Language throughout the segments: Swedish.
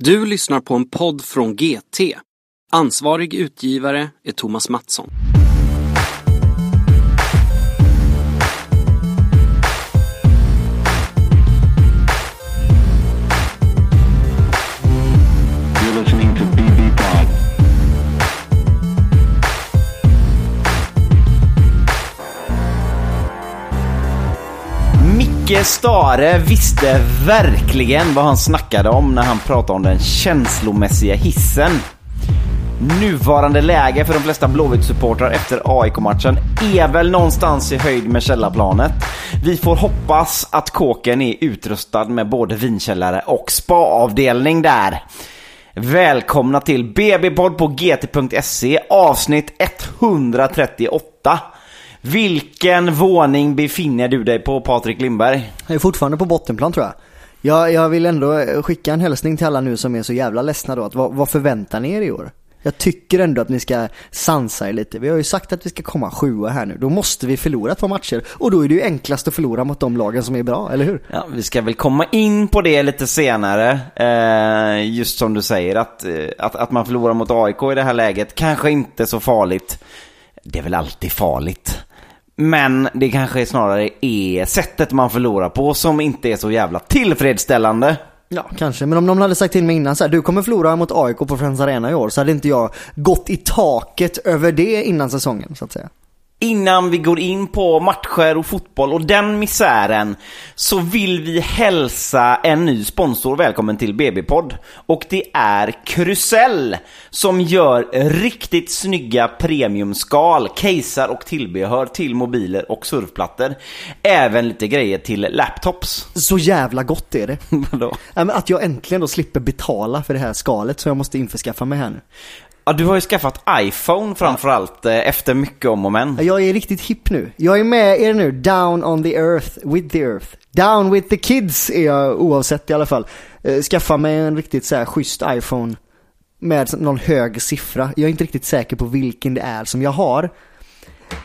Du lyssnar på en podd från GT. Ansvarig utgivare är Thomas Mattsson. Micke Stare visste verkligen vad han snackade om när han pratade om den känslomässiga hissen. Nuvarande läge för de flesta Blåvitt-supportrar efter AIK-matchen är väl någonstans i höjd med källarplanet. Vi får hoppas att kåken är utrustad med både vinkällare och spaavdelning där. Välkomna till BB-podd på gt.se avsnitt 138. Vilken våning befinner du dig på Patrik Lindberg? Jag är fortfarande på bottenplan tror jag. jag. Jag vill ändå eh, skicka en hälsning till alla nu som är så jävla ledsna då. Att vad, vad förväntar ni er i år? Jag tycker ändå att ni ska sansa er lite. Vi har ju sagt att vi ska komma sjua här nu. Då måste vi förlora två matcher. Och då är det ju enklast att förlora mot de lagen som är bra, eller hur? Ja, vi ska väl komma in på det lite senare. Eh, just som du säger, att, eh, att, att man förlorar mot AIK i det här läget kanske inte så farligt. Det är väl alltid farligt. Men det kanske snarare är sättet man förlorar på som inte är så jävla tillfredsställande. Ja, kanske. Men om någon hade sagt till mig innan så här, du kommer förlora mot AIK på Friends Arena i år, så hade inte jag gått i taket över det innan säsongen, så att säga. Innan vi går in på matcher och fotboll och den misären så vill vi hälsa en ny sponsor välkommen till BB-podd. Och det är Krusell som gör riktigt snygga premiumskal, casear och tillbehör till mobiler och surfplattor. Även lite grejer till laptops. Så jävla gott är det. Vadå? Att jag äntligen då slipper betala för det här skalet som jag måste införskaffa mig här nu. Ja, du har ju skaffat iPhone framförallt eh, efter mycket om och men. Ja, Jag är riktigt hipp nu. Jag är med er nu, down on the earth, with the earth. Down with the kids är jag oavsett i alla fall. Eh, Skaffa mig en riktigt så här schysst iPhone med någon hög siffra. Jag är inte riktigt säker på vilken det är som jag har.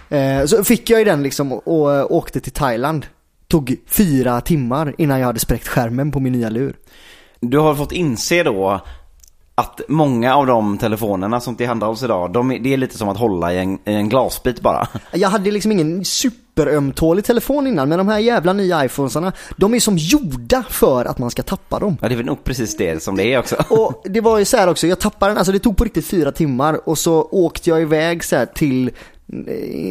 Eh, Så fick jag ju den liksom och och åkte till Thailand. Tog fyra timmar innan jag hade spräckt skärmen på min nya lur. Du har fått inse då att många av de telefonerna som tillhandahålls idag, de, det är lite som att hålla i en, i en glasbit bara. Jag hade liksom ingen superömtålig telefon innan, men de här jävla nya iPhonesarna, de är som gjorda för att man ska tappa dem. Ja, det är väl nog precis det som det är också. Och det var ju så här också, jag tappade den, alltså det tog på riktigt fyra timmar och så åkte jag iväg så här till eh,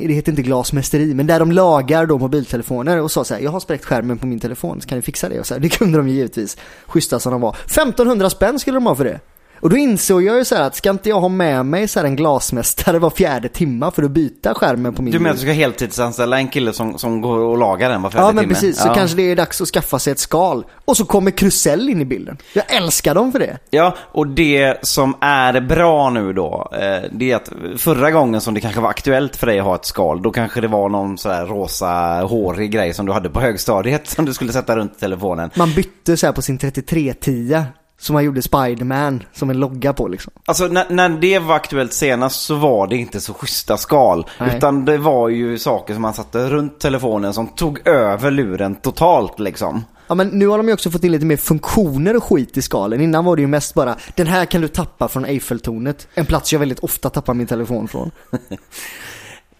det heter inte glasmästeri, men där de lagar då mobiltelefoner och sa så här, jag har spräckt skärmen på min telefon, så kan ni fixa det? Och så här, det kunde de ju givetvis, schyssta som de var. 1500 spänn skulle de ha för det. Och då insåg jag ju så här att ska inte jag ha med mig så en glasmästare var fjärde timma för att byta skärmen på min Du menar att du ska heltidsanställa en kille som, som går och lagar den var fjärde Ja men timme? precis, så kanske det är dags att skaffa sig ett skal. Och så kommer Krusell in i bilden. Jag älskar dem för det. Ja, och det som är bra nu då, eh, det är att förra gången som det kanske var aktuellt för dig att ha ett skal, då kanske det var någon så här rosa hårig grej som du hade på högstadiet som du skulle sätta runt telefonen. Man bytte så här på sin 3310 som man gjorde Spiderman som en logga på liksom. Alltså när, när det var aktuellt senast så var det inte så schyssta skal. Nej. Utan det var ju saker som man satte runt telefonen som tog över luren totalt liksom. Ja men nu har de ju också fått in lite mer funktioner och skit i skalen. Innan var det ju mest bara, den här kan du tappa från Eiffeltornet. En plats jag väldigt ofta tappar min telefon från.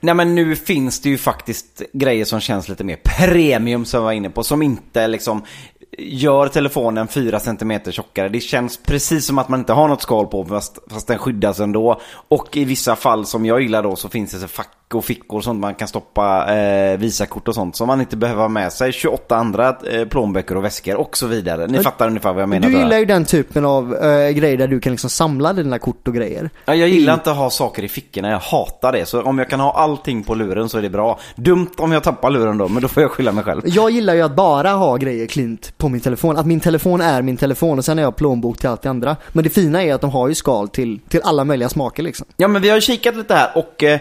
Nej men nu finns det ju faktiskt grejer som känns lite mer premium som jag var inne på. Som inte liksom gör telefonen 4 cm tjockare. Det känns precis som att man inte har något skal på fast, fast den skyddas ändå. Och i vissa fall som jag gillar då så finns det så fack och fickor och sånt man kan stoppa eh, Visakort och sånt. Så man inte behöver ha med sig 28 andra eh, plånböcker och väskor och så vidare. Ni Men fattar ungefär vad jag menar. Du gillar ju den typen av äh, grejer där du kan liksom samla dina kort och grejer. Ja, jag gillar inte att ha saker i fickorna, jag hatar det. Så om jag kan ha allting på luren så är det bra. Dumt om jag tappar luren då, men då får jag skylla mig själv. Jag gillar ju att bara ha grejer klint på min telefon. Att min telefon är min telefon och sen har jag plånbok till allt det andra. Men det fina är att de har ju skal till, till alla möjliga smaker liksom. Ja, men vi har ju kikat lite här och eh,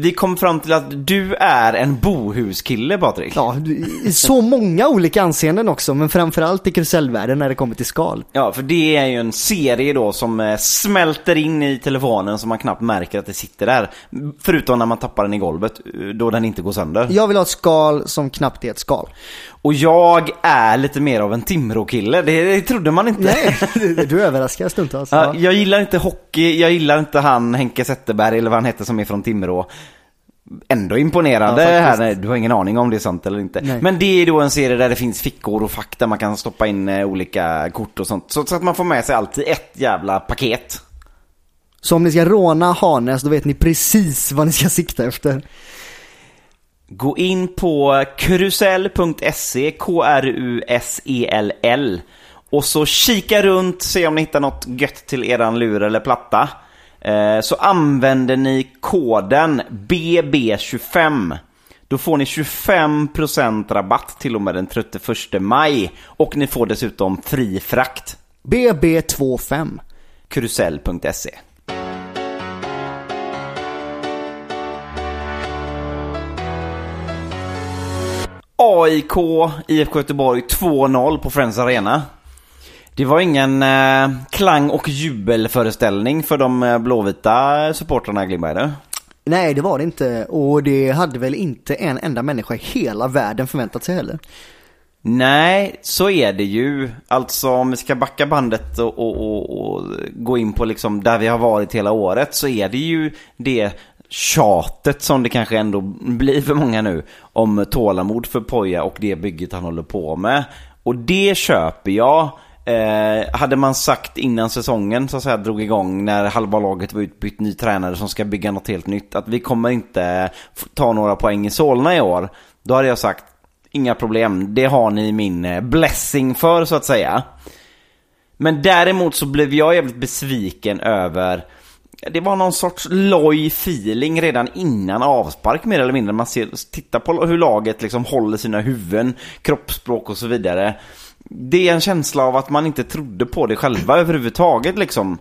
Vi kom fram till att du är en bohuskille Patrik. Ja, i så många olika anseenden också, men framförallt i karusellvärlden när det kommer till skal. Ja, för det är ju en serie då som eh, smälter in i telefonen så man knappt märker att det sitter där. Förutom när man tappar den i golvet, eh, då den inte går sönder. Jag vill ha ett skal som knappt är ett skal. Och jag är lite mer av en Timrå-kille, det, det trodde man inte. Nej, du överraskar stundtals. Ja, Ja. jag gillar inte hockey, jag gillar inte han Henke Zetterberg eller vad han heter som är från Timrå. Ändå imponerande Ja, här, du har ingen aning om det är sant eller inte. Nej. Men det är då en serie där det finns fickor och fack där man kan stoppa in eh, olika kort och sånt. Så, så att man får med sig allt i ett jävla paket. Så om ni ska råna Hanes, då vet ni precis vad ni ska sikta efter. Gå in på krusell.se, K-R-U-S-E-L-L. Och så kika runt, se om ni hittar något gött till eran lur eller platta. Eh, så använder ni koden BB25. Då får ni 25% rabatt till och med den 31 maj. Och ni får dessutom fri frakt. BB25. Krusell.se. AIK, IFK Göteborg 2-0 på Friends Arena. Det var ingen eh, klang och jubelföreställning för de eh, blåvita supportrarna Glimberg du? Nej, det var det inte. Och det hade väl inte en enda människa i hela världen förväntat sig heller. Nej, så är det ju. Alltså om vi ska backa bandet och, och, och, och gå in på liksom där vi har varit hela året så är det ju det tjatet som det kanske ändå blir för många nu om tålamod för Poja och det bygget han håller på med. Och det köper jag. Eh, hade man sagt innan säsongen så att säga drog igång när halva laget var utbytt ny tränare som ska bygga något helt nytt att vi kommer inte ta några poäng i Solna i år. Då hade jag sagt inga problem, det har ni min eh, blessing för så att säga. Men däremot så blev jag jävligt besviken över det var någon sorts loj feeling redan innan avspark mer eller mindre. Man ser, tittar på hur laget liksom håller sina huvuden, kroppsspråk och så vidare. Det är en känsla av att man inte trodde på det själva överhuvudtaget liksom.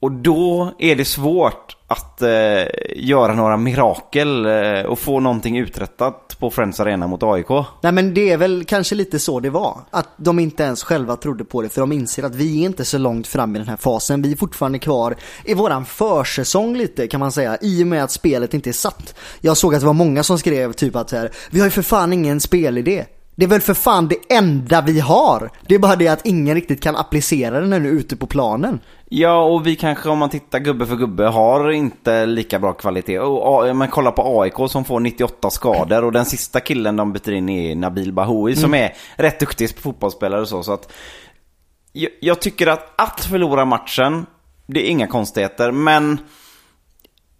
Och då är det svårt att eh, göra några mirakel eh, och få någonting uträttat på Friends Arena mot AIK. Nej men det är väl kanske lite så det var. Att de inte ens själva trodde på det för de inser att vi är inte så långt fram i den här fasen. Vi är fortfarande kvar i våran försäsong lite kan man säga. I och med att spelet inte är satt. Jag såg att det var många som skrev typ att så här, vi har ju för fan ingen spelidé. Det är väl för fan det enda vi har. Det är bara det att ingen riktigt kan applicera den ännu ute på planen. Ja, och vi kanske om man tittar gubbe för gubbe har inte lika bra kvalitet. Och, men kolla på AIK som får 98 skador och den sista killen de byter in är Nabil Bahoui som är rätt duktig fotbollsspelare och så. så att, jag, jag tycker att att förlora matchen, det är inga konstigheter, men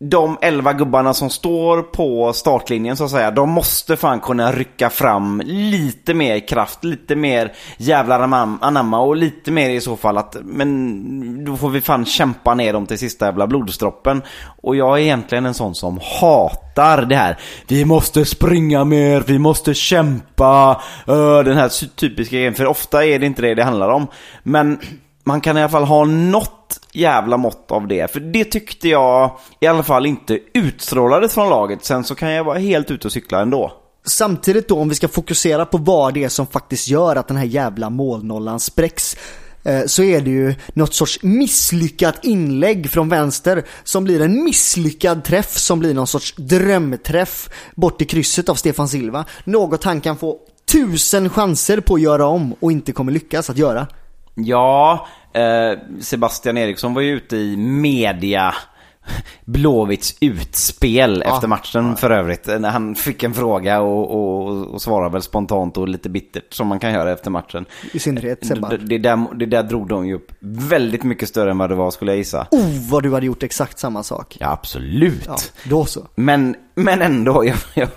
de elva gubbarna som står på startlinjen så att säga, de måste fan kunna rycka fram lite mer kraft, lite mer jävlar anamma och lite mer i så fall att, men då får vi fan kämpa ner dem till sista jävla blodsdroppen. Och jag är egentligen en sån som hatar det här. Vi måste springa mer, vi måste kämpa, eh, den här typiska grejen, för ofta är det inte det det handlar om. Men man kan i alla fall ha något jävla mått av det. För det tyckte jag i alla fall inte utstrålades från laget. Sen så kan jag vara helt ute och cykla ändå. Samtidigt då om vi ska fokusera på vad det är som faktiskt gör att den här jävla målnollan spräcks eh, så är det ju något sorts misslyckat inlägg från vänster som blir en misslyckad träff som blir någon sorts drömträff bort i krysset av Stefan Silva. Något han kan få tusen chanser på att göra om och inte kommer lyckas att göra. Ja, eh, Sebastian Eriksson var ju ute i media Blåvitts utspel Ja. efter matchen för övrigt. När han fick en fråga och, och, och svarade väl spontant och lite bittert som man kan göra efter matchen. I synnerhet Sebba. Det, det, där, det där drog de ju upp väldigt mycket större än vad det var skulle jag gissa. Oh, vad du hade gjort exakt samma sak. Ja, absolut. Ja, då så. Men, men ändå, jag, jag,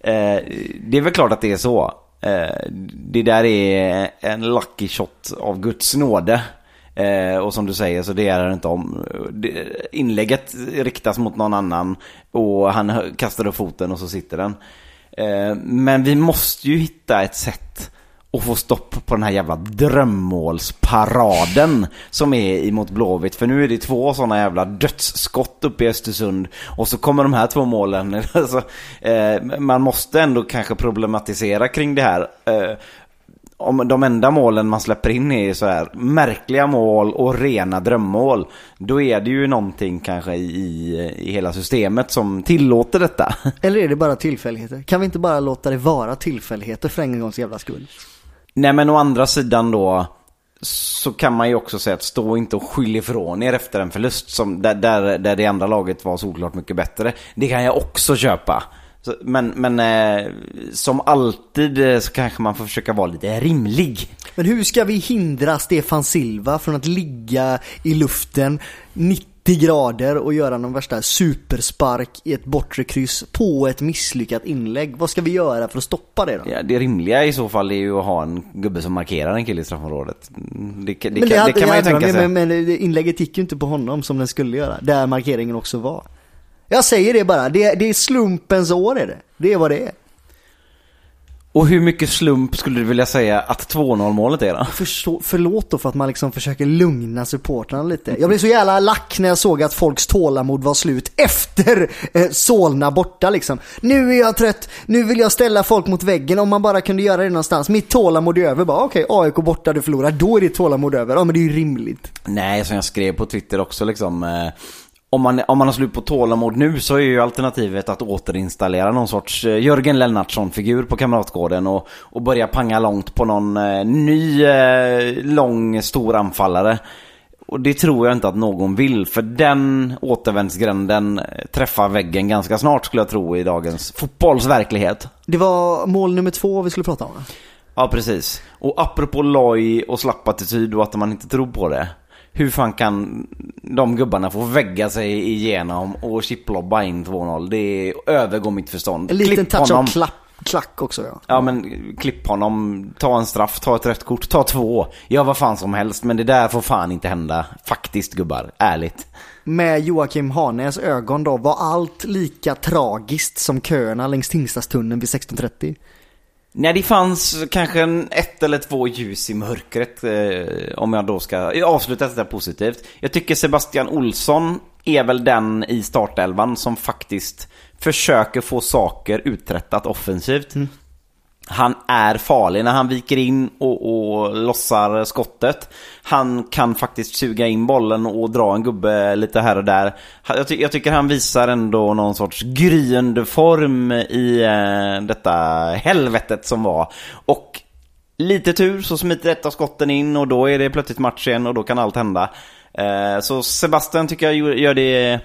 eh, det är väl klart att det är så. Eh, det där är en lucky shot av Guds nåde. Eh, och som du säger så det är det inte om. Inlägget riktas mot någon annan och han kastar upp foten och så sitter den. Eh, men vi måste ju hitta ett sätt och få stopp på den här jävla drömmålsparaden som är emot Blåvitt. För nu är det två sådana jävla dödsskott uppe i Östersund och så kommer de här två målen. Alltså, eh, man måste ändå kanske problematisera kring det här. Eh, om de enda målen man släpper in är så här märkliga mål och rena drömmål. Då är det ju någonting kanske i, i hela systemet som tillåter detta. Eller är det bara tillfälligheter? Kan vi inte bara låta det vara tillfälligheter för en gångs jävla skull? Nej men å andra sidan då så kan man ju också säga att stå inte och skyll ifrån er efter en förlust som, där, där, där det andra laget var såklart mycket bättre. Det kan jag också köpa. Så, men men eh, som alltid eh, så kanske man får försöka vara lite rimlig. Men hur ska vi hindra Stefan Silva från att ligga i luften 90 grader och göra någon värsta superspark i ett bortre kryss på ett misslyckat inlägg? Vad ska vi göra för att stoppa det då? Ja, det rimliga i så fall är ju att ha en gubbe som markerar en kille i straffområdet. Det, det, det, men kan, hade- det kan man ju tänka sig. Men, men det- inlägget gick ju inte på honom som den skulle göra. Där markeringen också var. Jag säger det bara. Det, det är slumpens år är det. Det är vad det är. Och hur mycket slump skulle du vilja säga att 2-0 målet är då? Förstå, förlåt då för att man liksom försöker lugna supportrarna lite. Jag blev så jävla lack när jag såg att folks tålamod var slut efter eh, Solna borta liksom. Nu är jag trött, nu vill jag ställa folk mot väggen om man bara kunde göra det någonstans. Mitt tålamod är över bara, okej AIK borta, du förlorar, då är ditt tålamod över. Ja men det är ju rimligt. Nej, som jag skrev på Twitter också liksom. Eh, om, man, om man har slut på tålamod nu så är ju alternativet att återinstallera någon sorts eh, Jörgen Lennartsson-figur på Kamratgården och, och börja panga långt på någon eh, ny eh, lång stor anfallare. Och det tror jag inte att någon vill, för den återvändsgränden eh, träffar väggen ganska snart skulle jag tro i dagens fotbollsverklighet. Det var mål nummer två vi skulle prata om. Ja, precis. Och apropå loj och slapp attityd och att man inte tror på det. Hur fan kan de gubbarna få vägga sig igenom och chiplobba in 2-0? Det övergår mitt förstånd. En liten Klipp touch honom. av klapp, klack också ja. Ja men klipp honom, ta en straff, ta ett rött kort, ta två. Ja vad fan som helst men det där får fan inte hända. Faktiskt gubbar, ärligt. Med Joakim Hanes ögon då, var allt lika tragiskt som köerna längs Tingstadstunneln vid 16.30? Nej det fanns kanske en ett eller två ljus i mörkret eh, om jag då ska avsluta detta positivt. Jag tycker Sebastian Olsson är väl den i startelvan som faktiskt försöker få saker uträttat offensivt. Mm. Han är farlig när han viker in och, och lossar skottet. Han kan faktiskt suga in bollen och dra en gubbe lite här och där. Jag, ty- jag tycker han visar ändå någon sorts gryende form i eh, detta helvetet som var. Och lite tur så smiter ett av skotten in och då är det plötsligt match igen och då kan allt hända. Eh, så Sebastian tycker jag gör det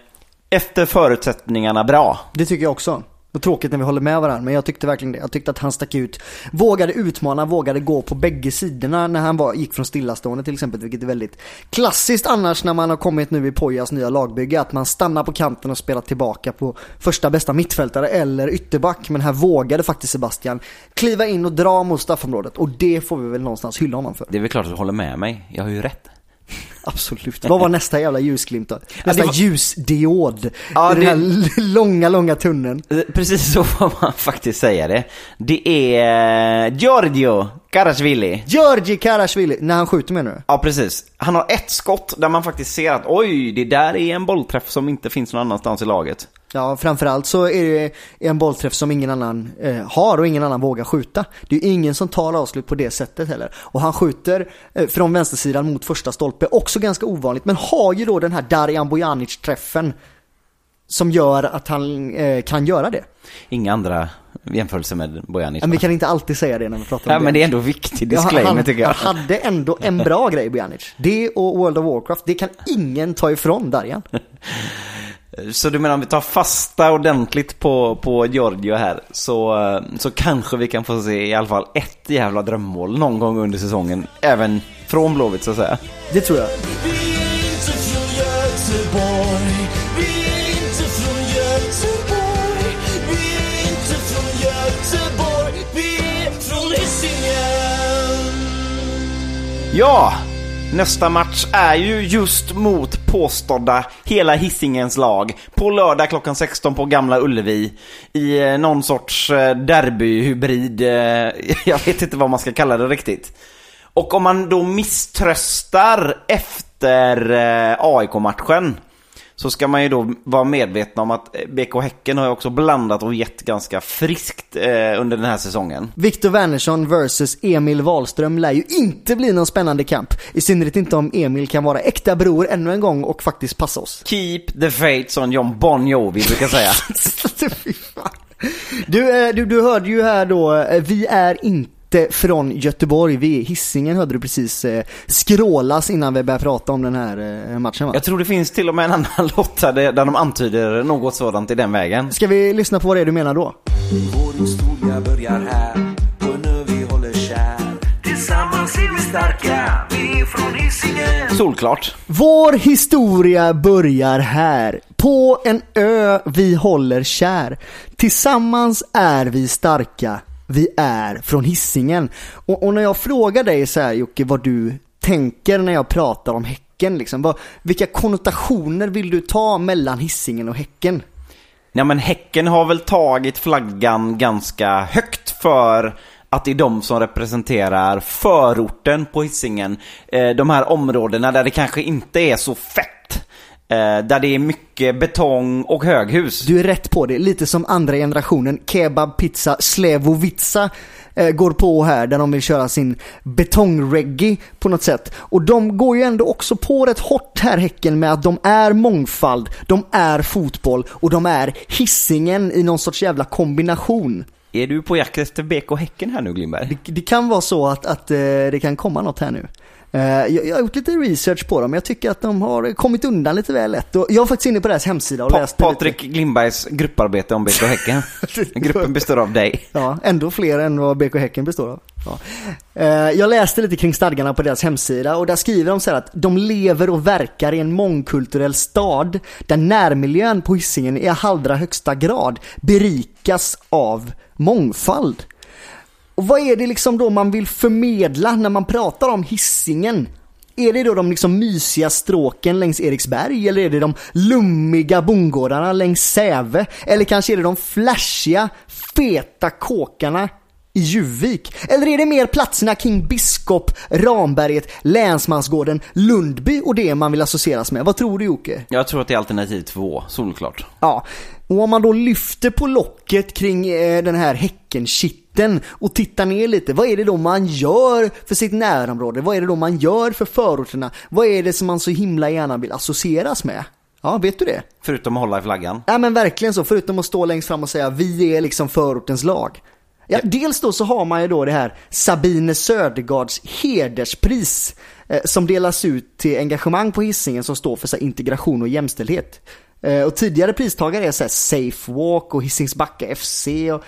efter förutsättningarna bra. Det tycker jag också. Vad tråkigt när vi håller med varandra, men jag tyckte verkligen det. Jag tyckte att han stack ut. Vågade utmana, vågade gå på bägge sidorna när han var, gick från stillastående till exempel, vilket är väldigt klassiskt annars när man har kommit nu i Pojas nya lagbygge, att man stannar på kanten och spelar tillbaka på första bästa mittfältare eller ytterback. Men här vågade faktiskt Sebastian kliva in och dra mot straffområdet och det får vi väl någonstans hylla honom för. Det är väl klart att du håller med mig. Jag har ju rätt. Absolut. Vad var nästa jävla ljusglimt då? Nästa det var- ljusdiod Ja, i den det- här långa, långa tunneln. Eh, Precis så får man faktiskt säga det. Det är eh, Giorgio Karasvili. Georgi Karashvili, när han skjuter menar du? Ja, precis. Han har ett skott där man faktiskt ser att oj, det där är en bollträff som inte finns någon annanstans i laget. Ja, framförallt så är det en bollträff som ingen annan eh, har och ingen annan vågar skjuta. Det är ju ingen som tar avslut på det sättet heller. Och han skjuter eh, från vänstersidan mot första stolpe, också ganska ovanligt, men har ju då den här Darijan Bojanic-träffen som gör att han eh, kan göra det. Inga andra jämförelser med Bojanic. Men vi kan inte alltid säga det när vi pratar om Ja, det. men det är ändå viktig Ja, disclaimer han, tycker jag. han hade ändå en bra grej Bojanic. Det och World of Warcraft, det kan ingen ta ifrån Darjan. Så du menar om vi tar fasta ordentligt på, på Giorgio här så, eh, så kanske vi kan få se i alla fall ett jävla drömmål någon gång under säsongen. Även från Blåvitt så att säga. Det tror jag. Ja! Nästa match är ju just mot påstådda hela Hisingens lag på lördag klockan 16 på Gamla Ullevi i eh, någon sorts eh, derbyhybrid. Eh, jag vet inte vad man ska kalla det riktigt. Och om man då misströstar efter AIK-matchen så ska man ju då vara medveten om att eh, BK Häcken har ju också blandat och gett ganska friskt eh, under den här säsongen. Viktor Wernersson versus Emil Wahlström lär ju inte bli någon spännande kamp. I synnerhet inte om Emil kan vara äkta bror ännu en gång och faktiskt passa oss. Keep the faith som John Bon Jovi brukar säga. Du, eh, du, du hörde ju här då, eh, vi är inte från Göteborg, vi är Hisingen hörde du precis eh, skrålas innan vi började prata om den här eh, matchen va? Jag tror det finns till och med en annan låt där, det- där de antyder något sådant i den vägen. Ska vi lyssna på vad det är du menar då? Vår historia börjar här på en ö vi håller kär Tillsammans är vi starka, vi är från Hisingen Solklart. Vår historia börjar här, på en ö vi håller kär. Tillsammans är vi starka, vi är från Hisingen. Och, och när jag frågar dig så här Jocke, vad du tänker när jag pratar om Häcken, liksom, vad, vilka konnotationer vill du ta mellan Hisingen och Häcken? Ja men Häcken har väl tagit flaggan ganska högt för att det är de som representerar förorten på Hisingen. Eh, de här områdena där det kanske inte är så fett. Eh, där det är mycket betong och höghus. Du är rätt på det, lite som andra generationen kebab, pizza, slevovica eh, går på här där de vill köra sin betongreggae på något sätt. Och de går ju ändå också på rätt hårt här Häcken med att de är mångfald, de är fotboll och de är hissingen i någon sorts jävla kombination. Är du på jakt efter BK Häcken här nu Glimberg? Det, det kan vara så att, att eh, det kan komma något här nu. Eh, jag, har gjort lite research på dem, jag tycker att de har kommit undan lite väl lätt. Jag är faktiskt inne på deras hemsida och Pa- läst lite. Patrik Glimbergs grupparbete om BK Häcken. Gruppen består av dig. Ja, ändå fler än vad BK Häcken består av. Ja. Eh, Jag läste lite kring stadgarna på deras hemsida och där skriver de så här att de lever och verkar i en mångkulturell stad där närmiljön på Hisingen i allra högsta grad berikas av mångfald. Och vad är det liksom då man vill förmedla när man pratar om hissingen? Är det då de liksom mysiga stråken längs Eriksberg eller är det de lummiga bondgårdarna längs Säve? Eller kanske är det de flashiga, feta kåkarna i Juvik? Eller är det mer platserna kring Biskop, Ramberget, Länsmansgården, Lundby och det man vill associeras med? Vad tror du Jocke? Jag tror att det är alternativ två, solklart. Ja, och om man då lyfter på locket kring eh, den här häckenkitten och tittar ner lite, vad är det då man gör för sitt närområde? Vad är det då man gör för förorterna? Vad är det som man så himla gärna vill associeras med? Ja, vet du det? Förutom att hålla i flaggan. Ja men verkligen så, förutom att stå längst fram och säga vi är liksom förortens lag. Ja, dels då så har man ju då det här Sabine Södergards hederspris eh, som delas ut till engagemang på Hisingen som står för så här, integration och jämställdhet. Eh, och tidigare pristagare är så här, Safe Walk och Hisings Backa FC och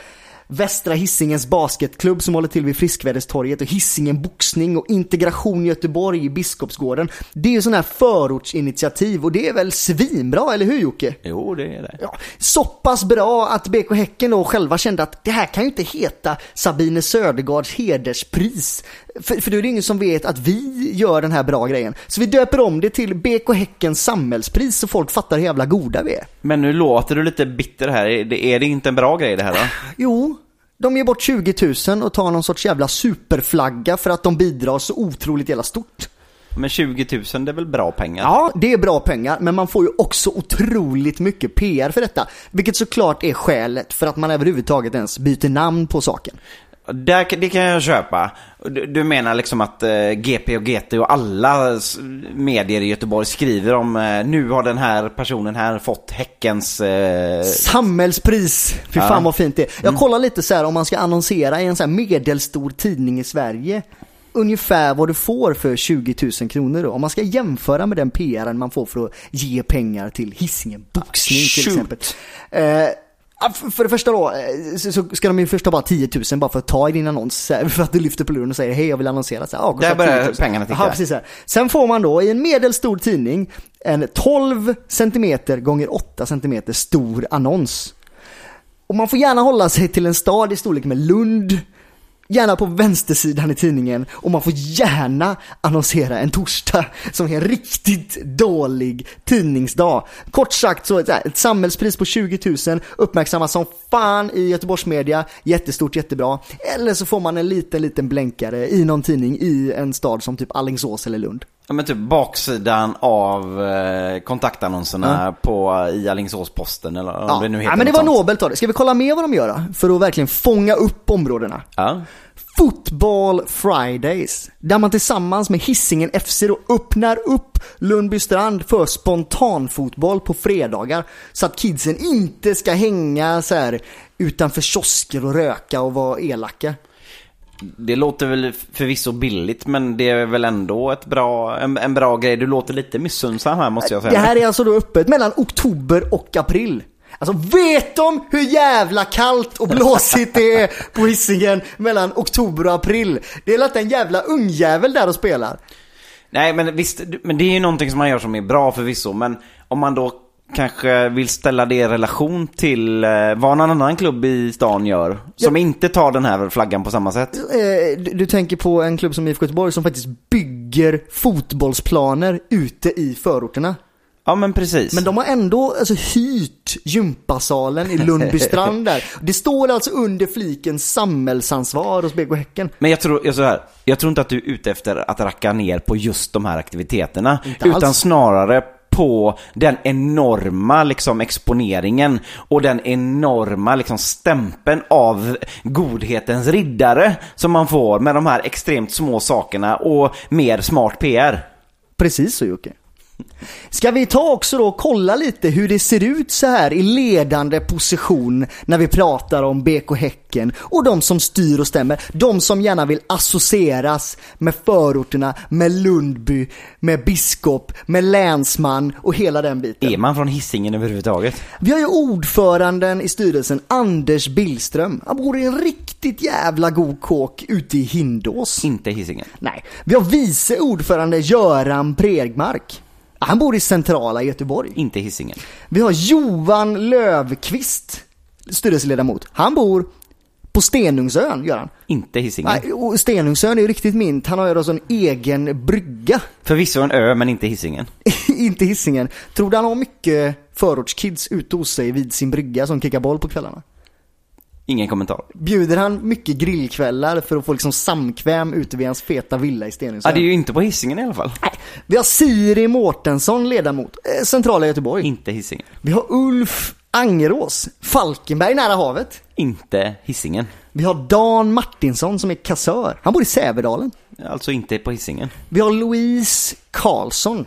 Västra Hisingens basketklubb som håller till vid Friskväderstorget och Hisingen boxning och integration i Göteborg i Biskopsgården. Det är ju sådana här förortsinitiativ och det är väl svinbra, eller hur Jocke? Jo, det är det. Ja, så pass bra att BK Häcken då själva kände att det här kan ju inte heta Sabine Södergards hederspris. För, för då är det ingen som vet att vi gör den här bra grejen. Så vi döper om det till BK Häckens samhällspris så folk fattar hur jävla goda vi är. Men nu låter du lite bitter här. Är det, är det inte en bra grej det här då? Jo, de ger bort 20 000 och tar någon sorts jävla superflagga för att de bidrar så otroligt jävla stort. Men 20 000 det är väl bra pengar? Ja, det är bra pengar, men man får ju också otroligt mycket PR för detta. Vilket såklart är skälet för att man överhuvudtaget ens byter namn på saken. Där, det kan jag köpa. Du, du menar liksom att eh, GP och GT och alla medier i Göteborg skriver om eh, nu har den här personen här fått Häckens... Eh, Samhällspris! Fy Ja. fan vad fint det är. Jag kollar lite så här om man ska annonsera i en så här medelstor tidning i Sverige. Ungefär vad du får för 20 000 kronor då. Om man ska jämföra med den PR man får för att ge pengar till Hisingen Boxning till exempel. Eh, för det första då, eh, så ska de ju först ha bara 10 000 bara för att ta i din annons. här, För att du lyfter på luren och säger hej jag vill annonsera. Så kostar Där börjar 10 000. pengarna ticka. Jaha, precis så här. Sen får man då i en medelstor tidning en 12 cm gånger 8 cm stor annons. Och man får gärna hålla sig till en stad i storlek med Lund, Gärna på vänstersidan i tidningen och man får gärna annonsera en torsdag som är en riktigt dålig tidningsdag. Kort sagt så ett, ett samhällspris på 20 000 uppmärksammas som fan i Göteborgs media, jättestort, jättebra. Eller så får man en liten, liten blänkare i någon tidning i en stad som typ Alingsås eller Lund. Ja, men typ baksidan av eh, kontaktannonserna på, i Alingsås-posten eller om Ja, det nu heter ja men det var nobelt av det. Ska vi kolla med vad de gör då? För att verkligen fånga upp områdena. Ja. Football Fridays. Där man tillsammans med Hisingen FC då öppnar upp Lundby strand för spontanfotboll på fredagar. Så att kidsen inte ska hänga så här utanför kiosker och röka och vara elaka. Det låter väl förvisso billigt men det är väl ändå ett bra, en, en bra grej. Du låter lite missunnsam här måste jag säga. Det här är alltså då öppet mellan oktober och april. Alltså vet de hur jävla kallt och blåsigt det är på Hisingen mellan oktober och april? Det är lätt en jävla ungjävel där och spelar. Nej men visst, men det är ju någonting som man gör som är bra förvisso. Men om man då kanske vill ställa det i relation till eh, vad någon annan klubb i stan gör. Som inte tar den här flaggan på samma sätt. Eh, du, du tänker på en klubb som IFK Göteborg som faktiskt bygger fotbollsplaner ute i förorterna. Ja men precis. Men de har ändå alltså, hyrt gympasalen i Lundby strand där. Det står alltså under fliken samhällsansvar hos BK Häcken. Men jag tror, jag, så här, jag tror inte att du är ute efter att racka ner på just de här aktiviteterna. Inte alls. utan snarare på den enorma liksom, exponeringen och den enorma liksom, stämpeln av godhetens riddare som man får med de här extremt små sakerna och mer smart PR. Precis så Jocke. Ska vi ta också då och kolla lite hur det ser ut så här i ledande position när vi pratar om BK Häcken och de som styr och stämmer. De som gärna vill associeras med förorterna, med Lundby, med biskop, med länsman och hela den biten. Är man från Hisingen överhuvudtaget? Vi har ju ordföranden i styrelsen, Anders Billström. Han bor i en riktigt jävla god kåk ute i Hindås. Inte Hisingen. Nej, vi har vice ordförande Göran Bregmark. Han bor i centrala Göteborg. Inte Hisingen. Vi har Johan Lövqvist, styrelseledamot. Han bor på Stenungsön, gör han. Inte Hisingen. Nej, och Stenungsön är ju riktigt mint. Han har ju då en egen brygga. Förvisso en ö, men inte Hisingen. Inte Hisingen. Tror du han har mycket förortskids ute hos sig vid sin brygga som kickar boll på kvällarna? Ingen kommentar. Bjuder han mycket grillkvällar för att få liksom samkväm ute vid hans feta villa i Stenungsön? Ja, det är ju inte på Hisingen i alla fall. Nej. Vi har Siri Mårtensson, ledamot, eh, centrala Göteborg. Inte Hisingen. Vi har Ulf Angerås, Falkenberg nära havet. Inte Hisingen. Vi har Dan Martinsson som är kassör. Han bor i Sävedalen. Alltså inte på Hisingen. Vi har Louise Karlsson.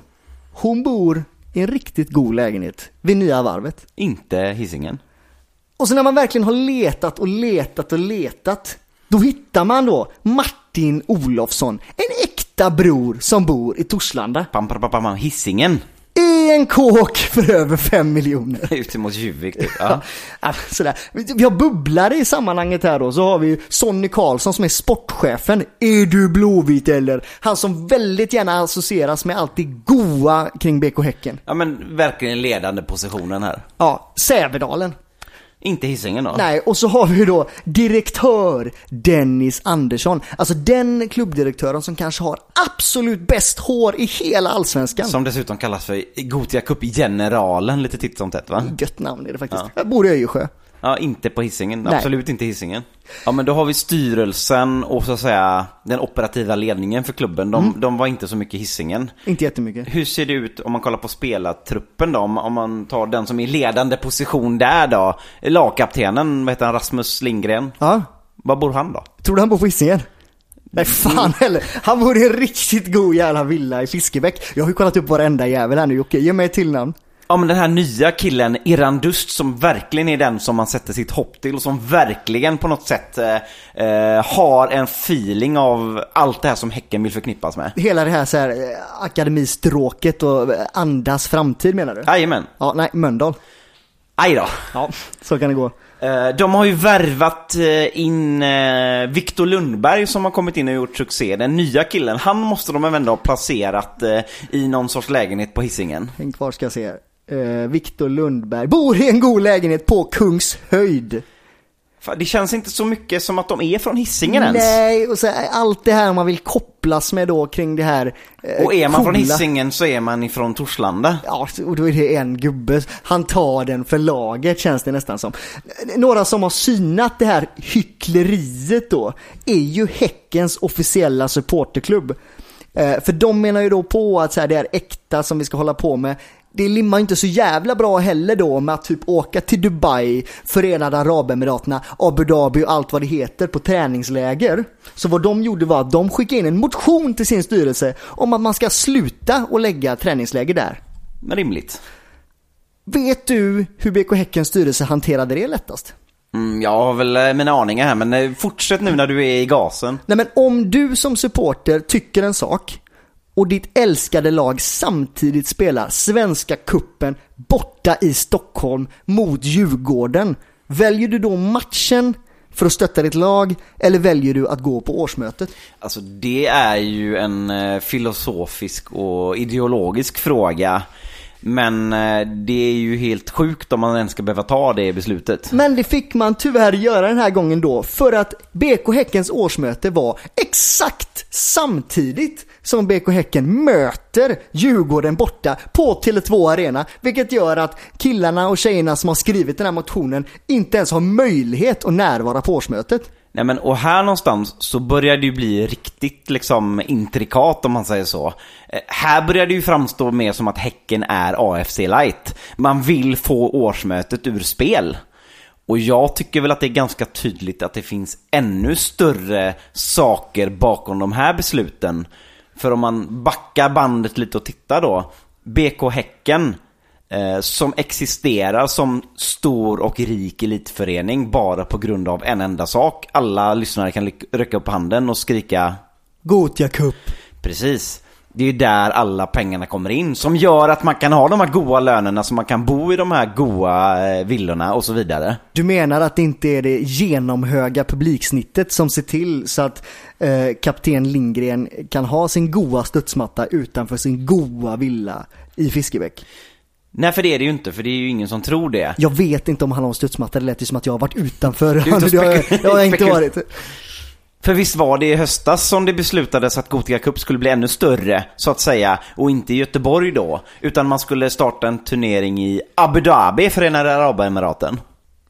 Hon bor i en riktigt god lägenhet vid Nya Varvet. Inte Hisingen. Och så när man verkligen har letat och letat och letat, då hittar man då Martin Olofsson, en äkta bror som bor i Torslanda. Pam, pam, pam, pam. Hisingen. I en kåk för över fem miljoner. Ute mot Juvik typ. Ja. Ja, Sådär. Vi har bubblare i sammanhanget här då, så har vi Sonny Karlsson som är sportchefen. Är du blåvit eller? Han som väldigt gärna associeras med allt det goa kring BK Häcken. ja men verkligen ledande positionen här. Ja, Sävedalen. Inte Hisingen då. Nej, och så har vi då direktör Dennis Andersson. Alltså den klubbdirektören som kanske har absolut bäst hår i hela allsvenskan. Som dessutom kallas för Gotia Cup-generalen lite titt som tätt va? Gött namn är det faktiskt. Jag bor i Öjersjö. Ja, inte på Hisingen. Nej. Absolut inte Hisingen. Ja, men då har vi styrelsen och så att säga den operativa ledningen för klubben. De, Mm. de var inte så mycket Hisingen. Inte jättemycket. Hur ser det ut om man kollar på spelartruppen då? Om, man tar den som är i ledande position där då? Lagkaptenen, vad heter han, Rasmus Lindgren? Ja, Var bor han då? Tror du han bor på Hisingen? Nej fan heller. Han bor i en riktigt god jävla villa i Fiskebäck. Jag har ju kollat upp varenda jävel här nu Jocke. Ge mig ett till namn. Ja men den här nya killen, Irandust, som verkligen är den som man sätter sitt hopp till och som verkligen på något sätt eh, eh, har en feeling av allt det här som Häcken vill förknippas med. Hela det här, så här eh, akademistråket och eh, Andas framtid menar du? Jajamän. Ja, nej, Mölndal. Aj då. Ja, så kan det gå. De har ju värvat in Viktor Lundberg som har kommit in och gjort succé. Den nya killen, han måste de ändå ha placerat i någon sorts lägenhet på Hisingen. Häng kvar ska jag se. Uh, Viktor Lundberg bor i en god lägenhet på Kungshöjd. Fan, Det känns inte så mycket som att de är från Hisingen ens. Nej, och så allt det här man vill kopplas med då kring det här eh, Och är man från coola- Hisingen så är man ifrån Torslanda. Ja, och då är det en gubbe. Han tar den för laget känns det nästan som. Några som har synat det här hyckleriet då är ju Häckens officiella supporterklubb. Eh, för de menar ju då på att så här, det är äkta som vi ska hålla på med. Det limmar inte så jävla bra heller då med att typ åka till Dubai, Förenade Arabemiraterna, Abu Dhabi och allt vad det heter på träningsläger. Så vad de gjorde var att de skickade in en motion till sin styrelse om att man ska sluta och lägga träningsläger där. Men rimligt. Vet du hur BK Häckens styrelse hanterade det lättast? Mm, jag har väl eh, mina aningar här, men eh, fortsätt nu när du är i gasen. Nej men om du som supporter tycker en sak och ditt älskade lag samtidigt spelar Svenska Kuppen borta i Stockholm mot Djurgården. Väljer du då matchen för att stötta ditt lag eller väljer du att gå på årsmötet? Alltså det är ju en eh, filosofisk och ideologisk fråga. Men eh, det är ju helt sjukt om man ens ska behöva ta det beslutet. Men det fick man tyvärr göra den här gången då för att BK Häckens årsmöte var exakt samtidigt som BK Häcken möter Djurgården borta på Tele2 Arena. Vilket gör att killarna och tjejerna som har skrivit den här motionen inte ens har möjlighet att närvara på årsmötet. Nej men och här någonstans så börjar det ju bli riktigt liksom intrikat om man säger så. Eh, här börjar det ju framstå mer som att Häcken är AFC light. Man vill få årsmötet ur spel. Och jag tycker väl att det är ganska tydligt att det finns ännu större saker bakom de här besluten. För om man backar bandet lite och tittar då. BK Häcken eh, som existerar som stor och rik elitförening bara på grund av en enda sak. Alla lyssnare kan räcka upp handen och skrika Gotia Cup. precis. Det är ju där alla pengarna kommer in som gör att man kan ha de här goa lönerna så man kan bo i de här goa eh, villorna och så vidare. Du menar att det inte är det genomhöga publiksnittet som ser till så att eh, kapten Lindgren kan ha sin goa studsmatta utanför sin goa villa i Fiskebäck? Nej för det är det ju inte, för det är ju ingen som tror det. Jag vet inte om han har en studsmatta, det lät ju som att jag har varit utanför. är och det, har jag, det har jag inte varit. För visst var det i höstas som det beslutades att Gothia Cup skulle bli ännu större, så att säga, och inte i Göteborg då, utan man skulle starta en turnering i Abu Dhabi, Förenade Arabemiraten.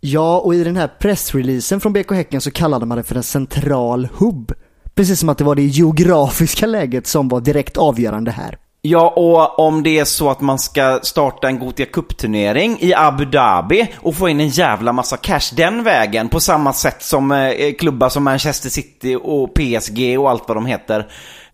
Ja, och i den här pressreleasen från BK Häcken så kallade man det för en central hubb. Precis som att det var det geografiska läget som var direkt avgörande här. Ja, och om det är så att man ska starta en Gothia Cup-turnering i Abu Dhabi och få in en jävla massa cash den vägen på samma sätt som eh, klubbar som Manchester City och PSG och allt vad de heter.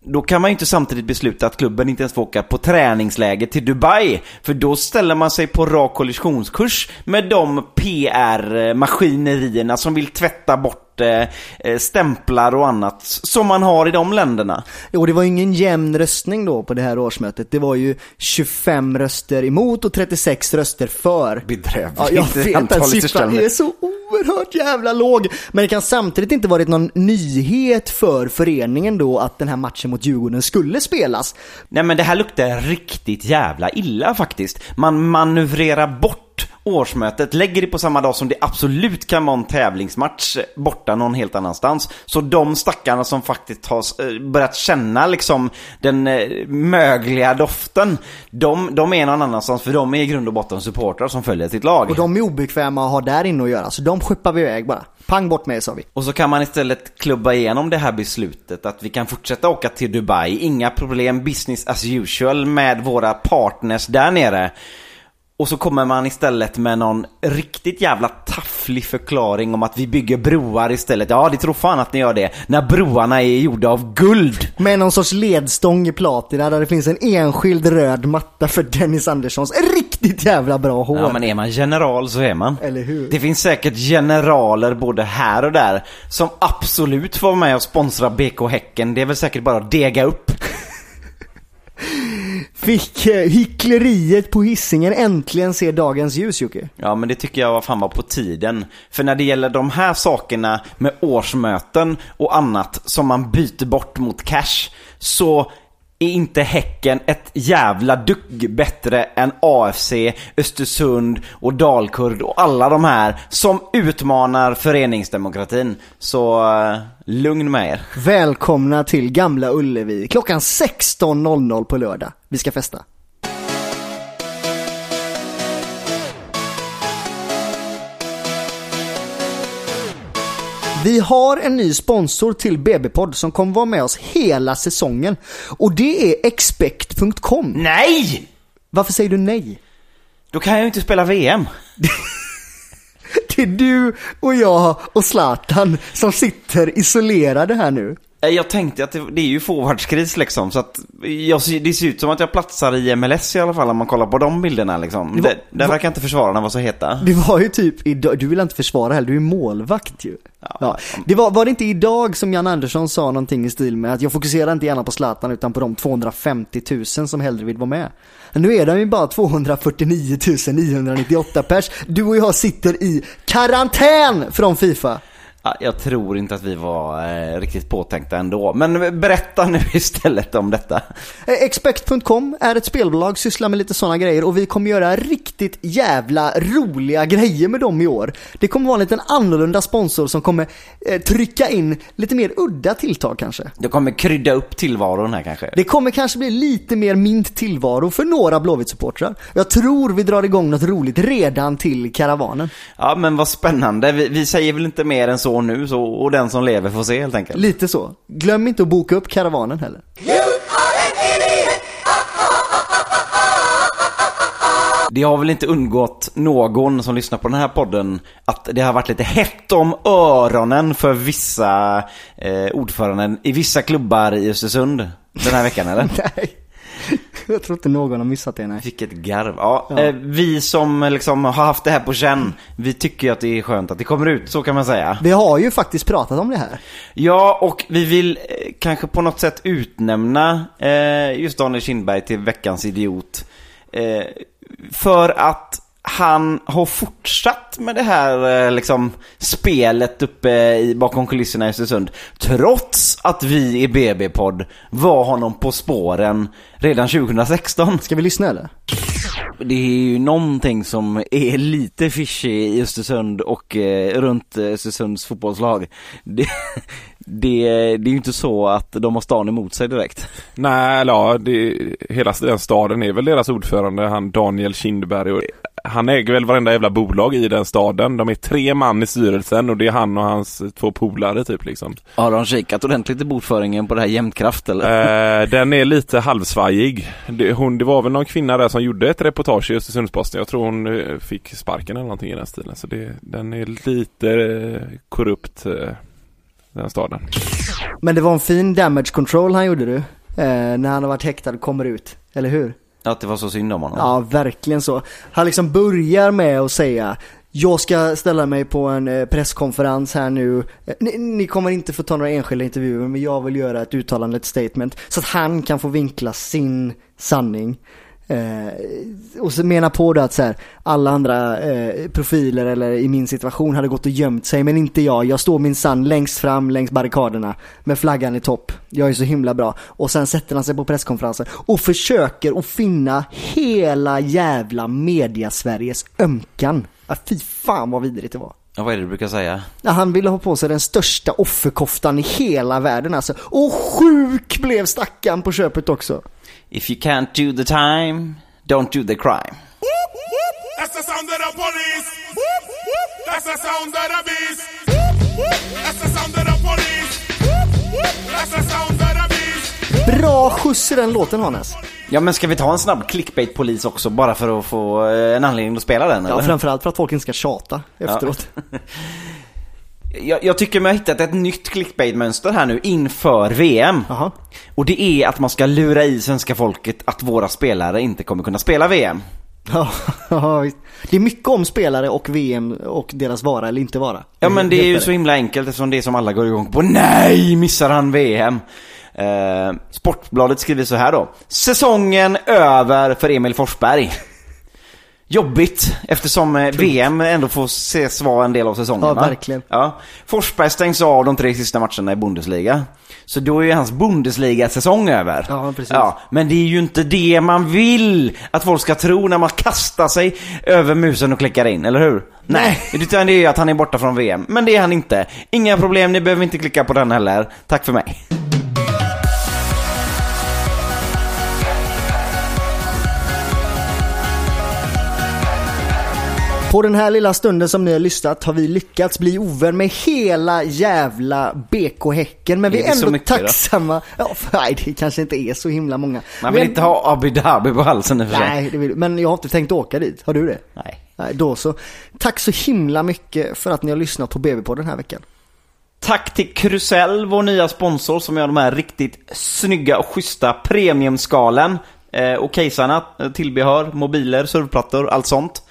Då kan man ju inte samtidigt besluta att klubben inte ens får åka på träningsläger till Dubai. För då ställer man sig på rak kollisionskurs med de PR-maskinerierna som vill tvätta bort eh, eh, stämplar och annat som man har i de länderna. Jo, det var ju ingen jämn röstning då på det här årsmötet. Det var ju 25 röster emot och 36 röster för. Bedrövligt Ja, jag vet att siffran är så oerhört jävla låg. Men det kan samtidigt inte varit någon nyhet för föreningen då att den här matchen mot Djurgården skulle spelas. Nej men det här luktar riktigt jävla illa faktiskt. Man manövrerar bort årsmötet, lägger det på samma dag som det absolut kan vara en tävlingsmatch borta någon helt annanstans. Så de stackarna som faktiskt har eh, börjat känna liksom den eh, mögliga doften, de, de är någon annanstans för de är i grund och botten supportrar som följer sitt lag. Och de är obekväma att ha där inne att göra, så de skeppar vi iväg bara. Pang bort med sa vi. Och så kan man istället klubba igenom det här beslutet att vi kan fortsätta åka till Dubai. Inga problem, business as usual med våra partners där nere. Och så kommer man istället med någon riktigt jävla tafflig förklaring om att vi bygger broar istället. Ja, det tror fan att ni gör det. När broarna är gjorda av guld. Med någon sorts ledstång i platina där det finns en enskild röd matta för Dennis Anderssons riktigt jävla bra hår. Ja, men är man general så är man. Eller hur? Det finns säkert generaler både här och där som absolut får vara med och sponsra BK Häcken. Det är väl säkert bara att dega upp. Fick eh, hyckleriet på hissingen äntligen se dagens ljus Jocke? Ja, men det tycker jag var fan var på tiden. För när det gäller de här sakerna med årsmöten och annat som man byter bort mot cash så är inte Häcken ett jävla dugg bättre än AFC, Östersund och Dalkurd och alla de här som utmanar föreningsdemokratin. Så eh, lugn med er. Välkomna till Gamla Ullevi klockan 16.00 på lördag. Vi ska festa. Vi har en ny sponsor till BB-podd som kommer vara med oss hela säsongen. Och det är expect.com. Nej! Varför säger du nej? Då kan jag ju inte spela VM. Det är du och jag och Zlatan som sitter isolerade här nu. Jag tänkte att det, det är ju forwardskris liksom, så att jag, det ser ut som att jag platsar i MLS i alla fall om man kollar på de bilderna liksom. Det Det, var- där verkar inte försvararna vara så heta. Det var ju typ idag, du vill inte försvara heller, du är målvakt ju. Ja. Det var, var det inte idag som Jan Andersson sa någonting i stil med att jag fokuserar inte gärna på Zlatan utan på de 250 000 som hellre vill vara med. Nu är de ju bara 249 998 pers. Du och jag sitter i karantän från Fifa. Ja, Jag tror inte att vi var eh, riktigt påtänkta ändå. Men berätta nu istället om detta. Eh, Expect.com är ett spelbolag, sysslar med lite sådana grejer och vi kommer göra riktigt jävla roliga grejer med dem i år. Det kommer vara en liten annorlunda sponsor som kommer eh, trycka in lite mer udda tilltag kanske. Det kommer krydda upp tillvaron här kanske. Det kommer kanske bli lite mer mint tillvaro för några Blåvitt-supportrar. Jag tror vi drar igång något roligt redan till karavanen. Ja men vad spännande. Vi, vi säger väl inte mer än så nu, så, och den som lever får se helt enkelt. Lite så. Glöm inte att boka upp karavanen heller. Det har väl inte undgått någon som lyssnar på den här podden att det har varit lite hett om öronen för vissa eh, ordföranden i vissa klubbar i Östersund den här veckan eller? Nej. Jag tror inte någon har missat det, nej. Vilket garv. Ja, Eh, vi som liksom har haft det här på känn, vi tycker ju att det är skönt att det kommer ut, så kan man säga. Vi har ju faktiskt pratat om det här. Ja, och vi vill eh, kanske på något sätt utnämna eh, just Daniel Kindberg till veckans idiot. Eh, för att han har fortsatt med det här eh, liksom spelet uppe i, bakom kulisserna i Östersund. Trots att vi i BB-podd var honom på spåren redan 2016. Ska vi lyssna eller? Det är ju någonting som är lite fishy i Östersund och eh, runt Östersunds fotbollslag. Det, det, det är ju inte så att de har stan emot sig direkt. Nej, eller ja, det, hela den staden är väl deras ordförande, han Daniel Kindberg. Och han äger väl varenda jävla bolag i den staden. De är tre man i styrelsen och det är han och hans två polare typ liksom. Har de kikat ordentligt i bokföringen på det här Jämtkraft eller? Eh, den är lite halvsvajig. Det, hon, det var väl någon kvinna där som gjorde ett reportage i Östersundsposten. Jag tror hon eh, fick sparken eller någonting i den stilen. Så det, den är lite eh, korrupt, eh, den staden. Men det var en fin damage control han gjorde du. Eh, när han har varit häktad och kommer ut. Eller hur? Att det var så synd om honom. Ja, verkligen så. Han liksom börjar med att säga jag ska ställa mig på en eh, presskonferens här nu. Eh, ni, ni kommer inte få ta några enskilda intervjuer men jag vill göra ett uttalande, ett statement. Så att han kan få vinkla sin sanning. Eh, och så menar på det att så här, alla andra eh, profiler eller i min situation hade gått och gömt sig men inte jag. Jag står min sann längst fram längs barrikaderna med flaggan i topp. Jag är så himla bra. Och sen sätter han sig på presskonferensen och försöker att finna hela jävla media-Sveriges ömkan. Ja, fy fan vad vidrigt det var. Ja, vad är det du brukar säga? Ja, han ville ha på sig den största offerkoftan i hela världen alltså. Och sjuk blev stackaren på köpet också. If you can't do the time, don't do the crime. That's the sound of the police. That's the sound of the beast. That's the sound of the police. That's the sound of the beast. Bra skjuts i den låten Hannes. Ja, men ska vi ta en snabb clickbait-polis också bara för att få eh, en anledning att spela den? Ja, eller? framförallt för att folk inte ska tjata efteråt. Jag, jag tycker mig ha hittat ett nytt clickbait-mönster här nu inför VM. Jaha. Och det är att man ska lura i svenska folket att våra spelare inte kommer kunna spela VM. Ja, det är mycket om spelare och VM och deras vara eller inte vara. Ja men det är ju så himla enkelt eftersom det är som alla går igång på. Nej, missar han VM? Eh, Sportbladet skriver så här då. Säsongen över för Emil Forsberg. Jobbigt eftersom eh, VM ändå får ses vara en del av säsongen. Ja, va? verkligen. Ja. Forsberg stängs av de tre sista matcherna i Bundesliga. Så då är ju hans Bundesliga-säsong över. Ja, precis. men det är ju inte det man vill att folk ska tro när man kastar sig över musen och klickar in, eller hur? Nej, utan det är ju att han är borta från VM. Men det är han inte. Inga problem, ni behöver inte klicka på den heller. Tack för mig. På den här lilla stunden som ni har lyssnat har vi lyckats bli ovän med hela jävla BK-häcken. Men vi Är är det så ändå mycket då? tacksamma. Ja, nej, det kanske inte är så himla många. Man vill Men- inte ha Abu Dhabi på halsen och för sig. Nej, det vill, men jag har inte tänkt åka dit. Har du det? Nej. Nej, då så. Tack så himla mycket för att ni har lyssnat på BB på den här veckan. Tack till Krusell, vår nya sponsor som gör de här riktigt snygga och schyssta premiumskalen. Eh, och casearna, eh, tillbehör, mobiler, surfplattor, allt sånt.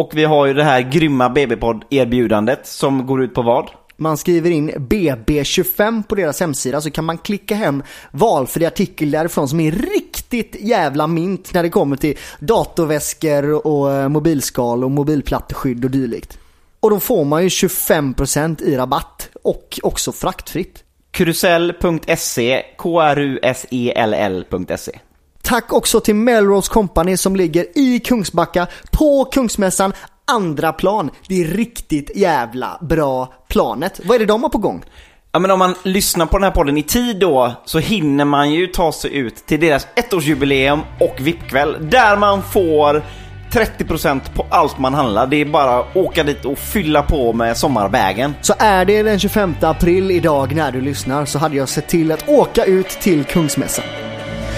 Och vi har ju det här grymma BB-podd-erbjudandet som går ut på vad? Man skriver in BB25 på deras hemsida så kan man klicka hem valfri artikel därifrån som är riktigt jävla mint när det kommer till datorväskor och eh, mobilskal och mobilplatteskydd och dylikt. Och då får man ju 25% i rabatt och också fraktfritt. Krusell.se, K-R-U-S-E-L-L.se. Tack också till Melrose Company som ligger i Kungsbacka på Kungsmässan andra plan. Det är riktigt jävla bra planet. Vad är det de har på gång? Ja men om man lyssnar på den här podden i tid då så hinner man ju ta sig ut till deras ettårsjubileum och VIP-kväll där man får 30% på allt man handlar. Det är bara att åka dit och fylla på med sommarvägen. Så är det den 25 april idag när du lyssnar så hade jag sett till att åka ut till Kungsmässan.